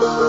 Lord.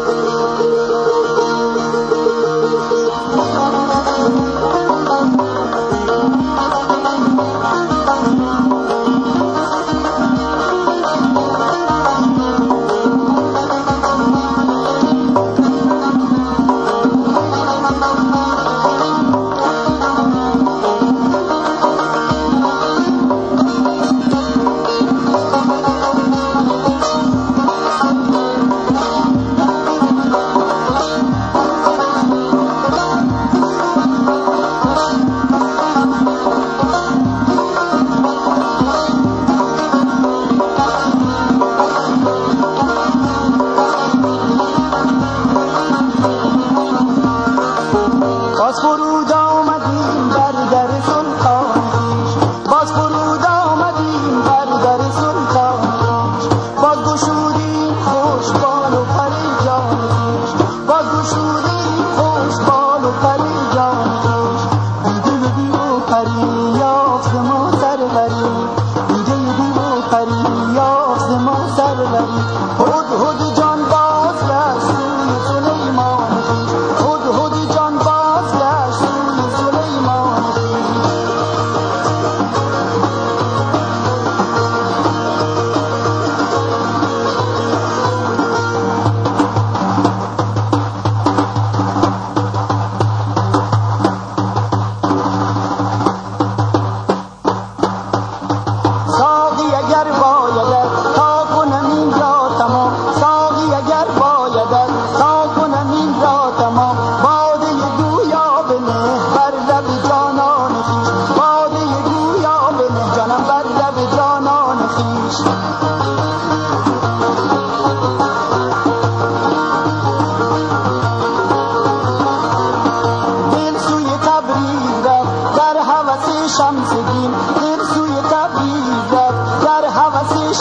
हुद हुद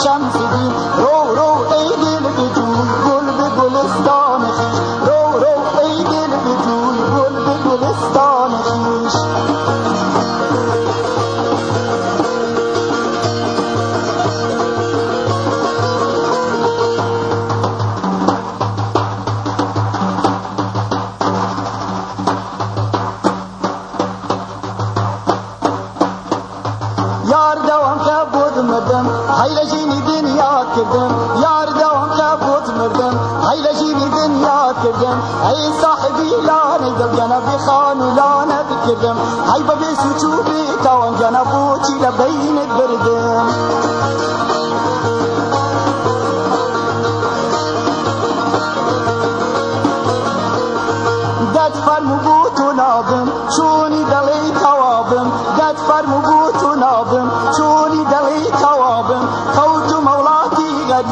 شمس دین رو رو ای دل بجوی گل به گلستان. مردم حیل جینی دنیا کردم یار دوام که بود مردم حیل جینی دنیا کردم ای صاحبی لأنه دل جنا بی خانو لأنه بکردم ای ببی سوچو بی تاوان جنا بوچی لبینت بردم دد فرمو بوتو نابم چونی دلی توابم فرمو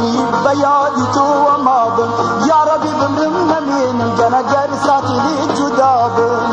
deyip de yâli tuvamadım Ya Rabbi ömrüm meminim gene geri satili cüdadım